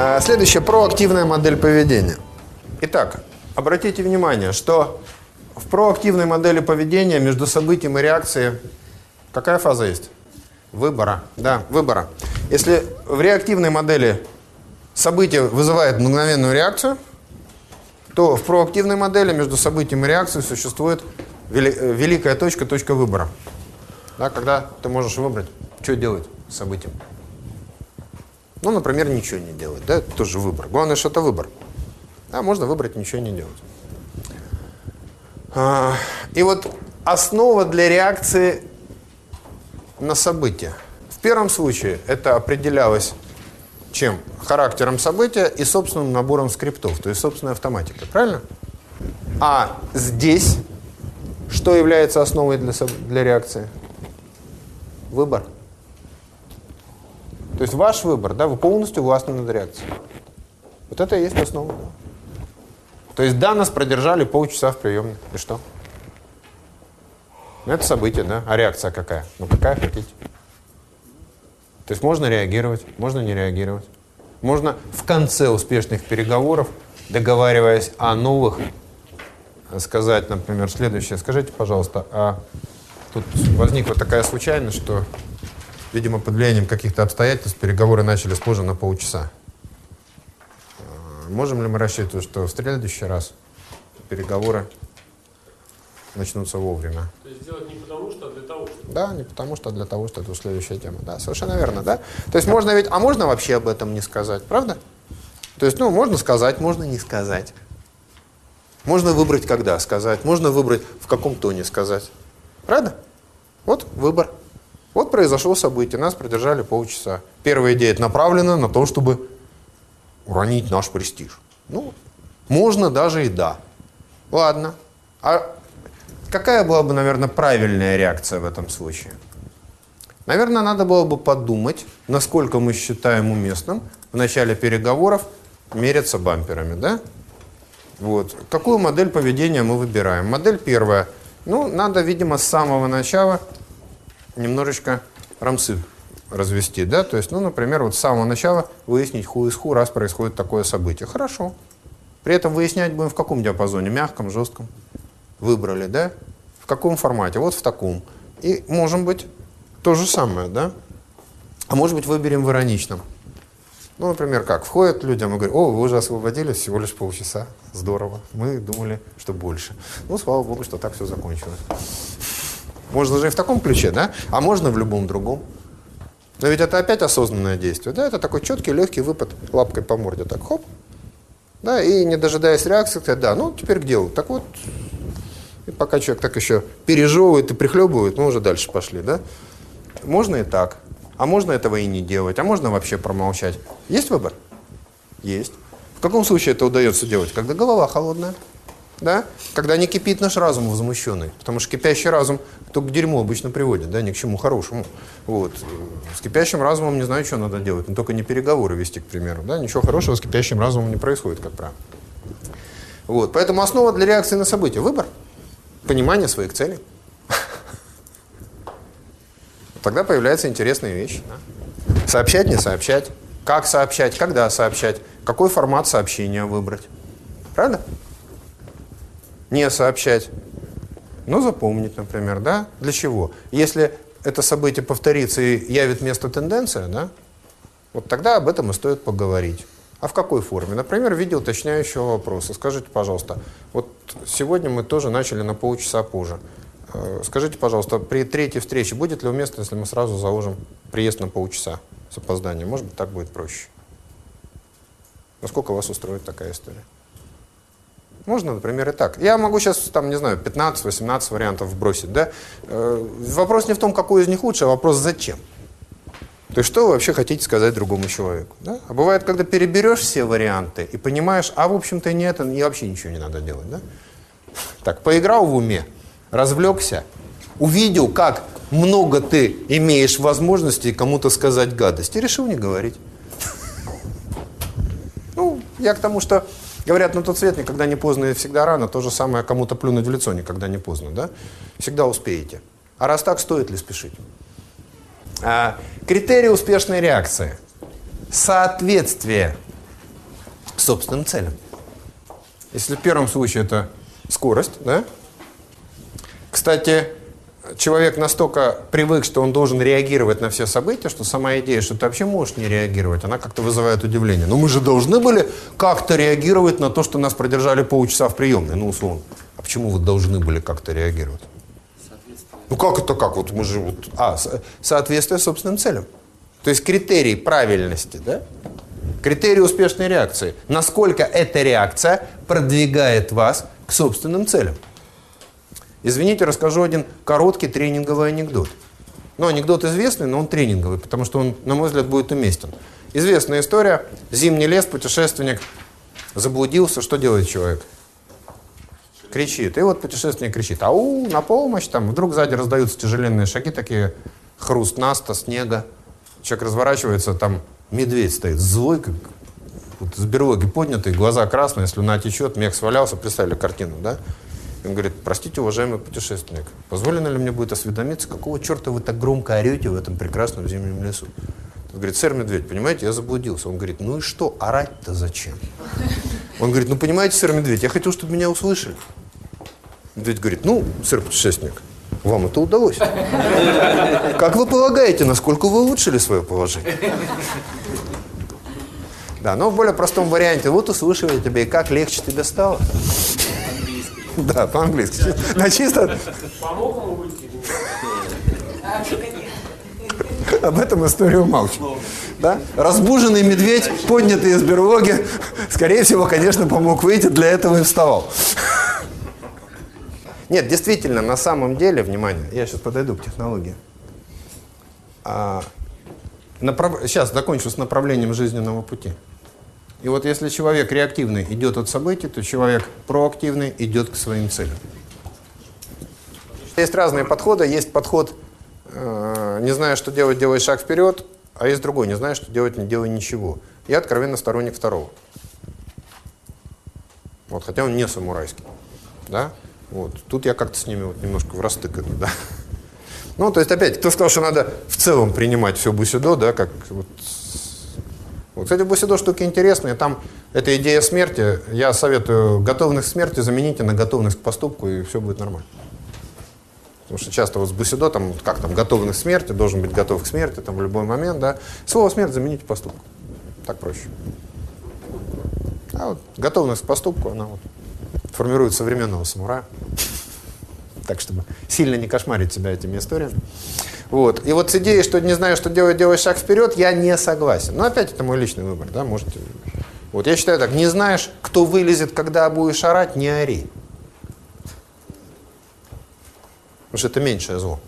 А, следующая проактивная модель поведения. Итак, обратите внимание, что в проактивной модели поведения между событием и реакцией какая фаза есть? Выбора. Да, выбора. Если в реактивной модели событие вызывает мгновенную реакцию, то в проактивной модели между событием и реакцией существует вели великая точка, точка выбора. Да, когда ты можешь выбрать, что делать с событием. Ну, например, ничего не делать. Да, это тоже выбор. Главное, что это выбор. Да, можно выбрать ничего не делать. А, и вот основа для реакции на события. В первом случае это определялось чем? Характером события и собственным набором скриптов, то есть собственной автоматикой. Правильно? А здесь что является основой для, для реакции? Выбор. То есть ваш выбор, да, вы полностью властны над реакцией. Вот это и есть основа. То есть да, нас продержали полчаса в приемной. И что? Ну, это событие, да? А реакция какая? Ну, какая хотите. То есть можно реагировать, можно не реагировать. Можно в конце успешных переговоров, договариваясь о новых, сказать, например, следующее. Скажите, пожалуйста, а тут возникла такая случайность, что видимо, под влиянием каких-то обстоятельств переговоры начались позже на полчаса. А, можем ли мы рассчитывать, что в следующий раз переговоры начнутся вовремя? То есть сделать не потому что, а для того, что? Да, не потому что, а для того, что это следующая тема. Да, совершенно верно, да? То есть можно ведь, а можно вообще об этом не сказать, правда? То есть, ну, можно сказать, можно не сказать. Можно выбрать, когда сказать, можно выбрать, в каком тоне сказать. Правда? Вот выбор. Вот произошло событие, нас продержали полчаса. Первая идея направлена на то, чтобы уронить наш престиж. Ну, можно даже и да. Ладно. А какая была бы, наверное, правильная реакция в этом случае? Наверное, надо было бы подумать, насколько мы считаем уместным в начале переговоров меряться бамперами, да? Вот. Какую модель поведения мы выбираем? Модель первая. Ну, надо, видимо, с самого начала немножечко рамсы развести, да, то есть, ну, например, вот с самого начала выяснить ху из ху, раз происходит такое событие. Хорошо. При этом выяснять будем в каком диапазоне, мягком, жестком. Выбрали, да? В каком формате? Вот в таком. И, может быть, то же самое, да? А может быть, выберем в ироничном. Ну, например, как? Входят людям и говорят, о, вы уже освободились всего лишь полчаса. Здорово. Мы думали, что больше. Ну, слава богу, что так все закончилось. Можно же и в таком ключе, да? А можно в любом другом. Но ведь это опять осознанное действие, да? Это такой четкий, легкий выпад лапкой по морде. Так, хоп. Да, и не дожидаясь реакции, сказать, да, ну, теперь к делу. Так вот, и пока человек так еще пережевывает и прихлебывает, мы уже дальше пошли, да? Можно и так. А можно этого и не делать. А можно вообще промолчать. Есть выбор? Есть. В каком случае это удается делать? Когда голова холодная да? когда не кипит наш разум возмущенный. Потому что кипящий разум только к дерьму обычно приводит, да, ни к чему хорошему. Вот. С кипящим разумом не знаю, что надо делать, но только не переговоры вести, к примеру. Да? Ничего хорошего с кипящим разумом не происходит, как правило. Вот. Поэтому основа для реакции на события – выбор, понимание своих целей. Тогда появляются интересные вещи. Сообщать, не сообщать. Как сообщать, когда сообщать, какой формат сообщения выбрать. Правда? Не сообщать, но запомнить, например, да? Для чего? Если это событие повторится и явит место тенденция, да? Вот тогда об этом и стоит поговорить. А в какой форме? Например, в виде уточняющего вопроса. Скажите, пожалуйста, вот сегодня мы тоже начали на полчаса позже. Э, скажите, пожалуйста, при третьей встрече будет ли уместно, если мы сразу заложим приезд на полчаса с опозданием? Может быть, так будет проще. Насколько вас устроит такая история? Можно, например, и так. Я могу сейчас, там, не знаю, 15-18 вариантов бросить, да? Э, вопрос не в том, какой из них лучше, а вопрос зачем. То есть что вы вообще хотите сказать другому человеку? Да? А бывает, когда переберешь все варианты и понимаешь, а в общем-то не это, и вообще ничего не надо делать. Да? Так, поиграл в уме, развлекся, увидел, как много ты имеешь возможности кому-то сказать гадость, и решил не говорить. Ну, я к тому, что Говорят, ну тот свет никогда не поздно и всегда рано. То же самое кому-то плюнуть в лицо никогда не поздно, да? Всегда успеете. А раз так, стоит ли спешить? А, критерии успешной реакции. Соответствие собственным целям. Если в первом случае это скорость, да? Кстати, человек настолько привык, что он должен реагировать на все события, что сама идея, что ты вообще можешь не реагировать, она как-то вызывает удивление. Но мы же должны были как-то реагировать на то, что нас продержали полчаса в приемной, ну, условно. А почему вы должны были как-то реагировать? Ну как это как? Вот мы же вот... А, соответствие собственным целям. То есть критерий правильности, да? Критерий успешной реакции. Насколько эта реакция продвигает вас к собственным целям. Извините, расскажу один короткий тренинговый анекдот. Ну, анекдот известный, но он тренинговый, потому что он, на мой взгляд, будет уместен. Известная история. Зимний лес, путешественник заблудился. Что делает человек? Кричит. И вот путешественник кричит. Ау, на помощь! Там вдруг сзади раздаются тяжеленные шаги, такие хруст наста, снега. Человек разворачивается, там медведь стоит злой, как вот с берлоги поднятый, глаза красные, слюна течет, мех свалялся. Представили картину, да? Он говорит, простите, уважаемый путешественник, позволено ли мне будет осведомиться, какого черта вы так громко орете в этом прекрасном зимнем лесу? Он говорит, сэр Медведь, понимаете, я заблудился. Он говорит, ну и что, орать-то зачем? Он говорит, ну понимаете, сэр Медведь, я хотел, чтобы меня услышали. Медведь говорит, ну, сэр путешественник, вам это удалось. Как вы полагаете, насколько вы улучшили свое положение? Да, но в более простом варианте, вот услышали тебе, и как легче тебе стало. Да, по-английски. На чисто... Помог ему выйти? Об этом историю умалчиваю. Да? Разбуженный медведь, поднятый из берлоги, скорее всего, конечно, помог выйти, для этого и вставал. Нет, действительно, на самом деле, внимание, я сейчас подойду к технологии. А, направ... Сейчас закончу с направлением жизненного пути. И вот если человек реактивный идет от событий, то человек проактивный идет к своим целям. Есть разные подходы. Есть подход, э, не зная, что делать, делай шаг вперед, а есть другой, не зная, что делать, не делай ничего. Я откровенно сторонник второго. Вот, хотя он не самурайский. Да? Вот. Тут я как-то с ними вот немножко в растык Да? Ну, то есть, опять, кто сказал, что надо в целом принимать все бусидо, да, как вот вот, кстати, Бусидо штуки интересные. Там эта идея смерти, я советую готовность к смерти замените на готовность к поступку, и все будет нормально. Потому что часто вот с Бусидо, там, как там, готовность к смерти, должен быть готов к смерти, там, в любой момент, да. Слово смерть замените поступку. Так проще. А вот готовность к поступку, она вот формирует современного самурая. Так, чтобы сильно не кошмарить себя этими историями. Вот. И вот с идеей, что не знаю, что делать, делай шаг вперед, я не согласен. Но опять это мой личный выбор, да, можете... Вот я считаю так, не знаешь, кто вылезет, когда будешь орать, не ори. Потому что это меньшее зло.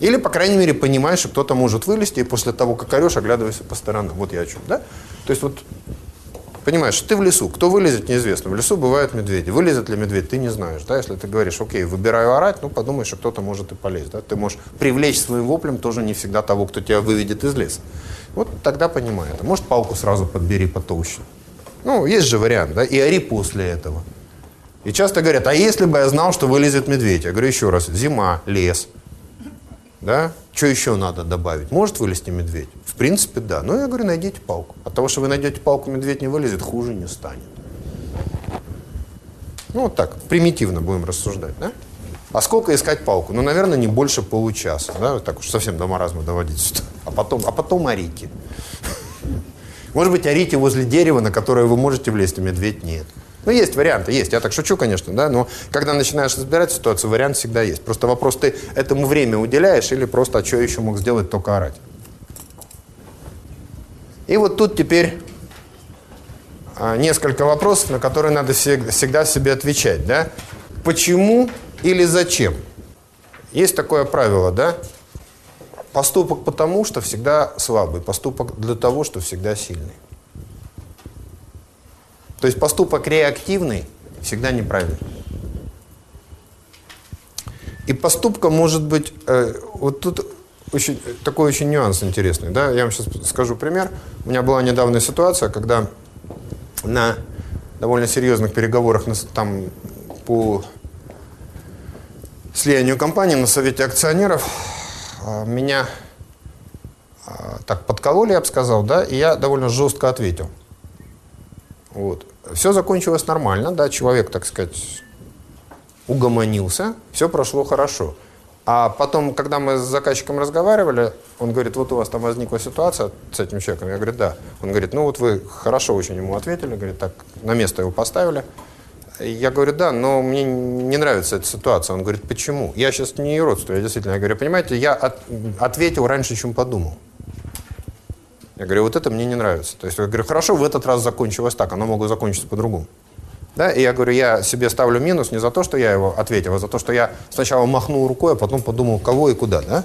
Или, по крайней мере, понимаешь, что кто-то может вылезти, и после того, как орешь, оглядывайся по сторонам. Вот я о чем, да? То есть вот Понимаешь, ты в лесу. Кто вылезет, неизвестно. В лесу бывают медведи. Вылезет ли медведь, ты не знаешь. Да? Если ты говоришь, окей, выбираю орать, ну подумай, что кто-то может и полезть. Да? Ты можешь привлечь своим воплем тоже не всегда того, кто тебя выведет из леса. Вот тогда понимай это. Может, палку сразу подбери потолще. Ну, есть же вариант, да, и ори после этого. И часто говорят, а если бы я знал, что вылезет медведь? Я говорю еще раз, зима, лес, да, что еще надо добавить? Может вылезти медведь? В принципе, да. Но я говорю, найдите палку. От того, что вы найдете палку, медведь не вылезет, хуже не станет. Ну, вот так, примитивно будем рассуждать, да? А сколько искать палку? Ну, наверное, не больше получаса, да? Вот так уж совсем до маразма доводить. А потом, а потом орите. Может быть, орите возле дерева, на которое вы можете влезть, а медведь нет. Ну, есть варианты, есть. Я так шучу, конечно, да, но когда начинаешь разбирать ситуацию, вариант всегда есть. Просто вопрос, ты этому время уделяешь или просто, а что еще мог сделать, только орать. И вот тут теперь а, несколько вопросов, на которые надо всегда себе отвечать, да. Почему или зачем? Есть такое правило, да? Поступок потому, что всегда слабый, поступок для того, что всегда сильный. То есть поступок реактивный всегда неправильный. И поступка может быть... Э, вот тут очень, такой очень нюанс интересный. Да? Я вам сейчас скажу пример. У меня была недавняя ситуация, когда на довольно серьезных переговорах там, по слиянию компании на совете акционеров э, меня э, так подкололи, я бы сказал, да, и я довольно жестко ответил. Вот. Все закончилось нормально, да, человек, так сказать, угомонился, все прошло хорошо. А потом, когда мы с заказчиком разговаривали, он говорит, вот у вас там возникла ситуация с этим человеком. Я говорю, да. Он говорит, ну вот вы хорошо очень ему ответили, говорит, так, на место его поставили. Я говорю, да, но мне не нравится эта ситуация. Он говорит, почему? Я сейчас не родствую, я действительно, я говорю, понимаете, я от, ответил раньше, чем подумал. Я говорю, вот это мне не нравится. То есть я говорю, хорошо, в этот раз закончилось так, оно могло закончиться по-другому. Да? И я говорю, я себе ставлю минус не за то, что я его ответил, а за то, что я сначала махнул рукой, а потом подумал, кого и куда. Да?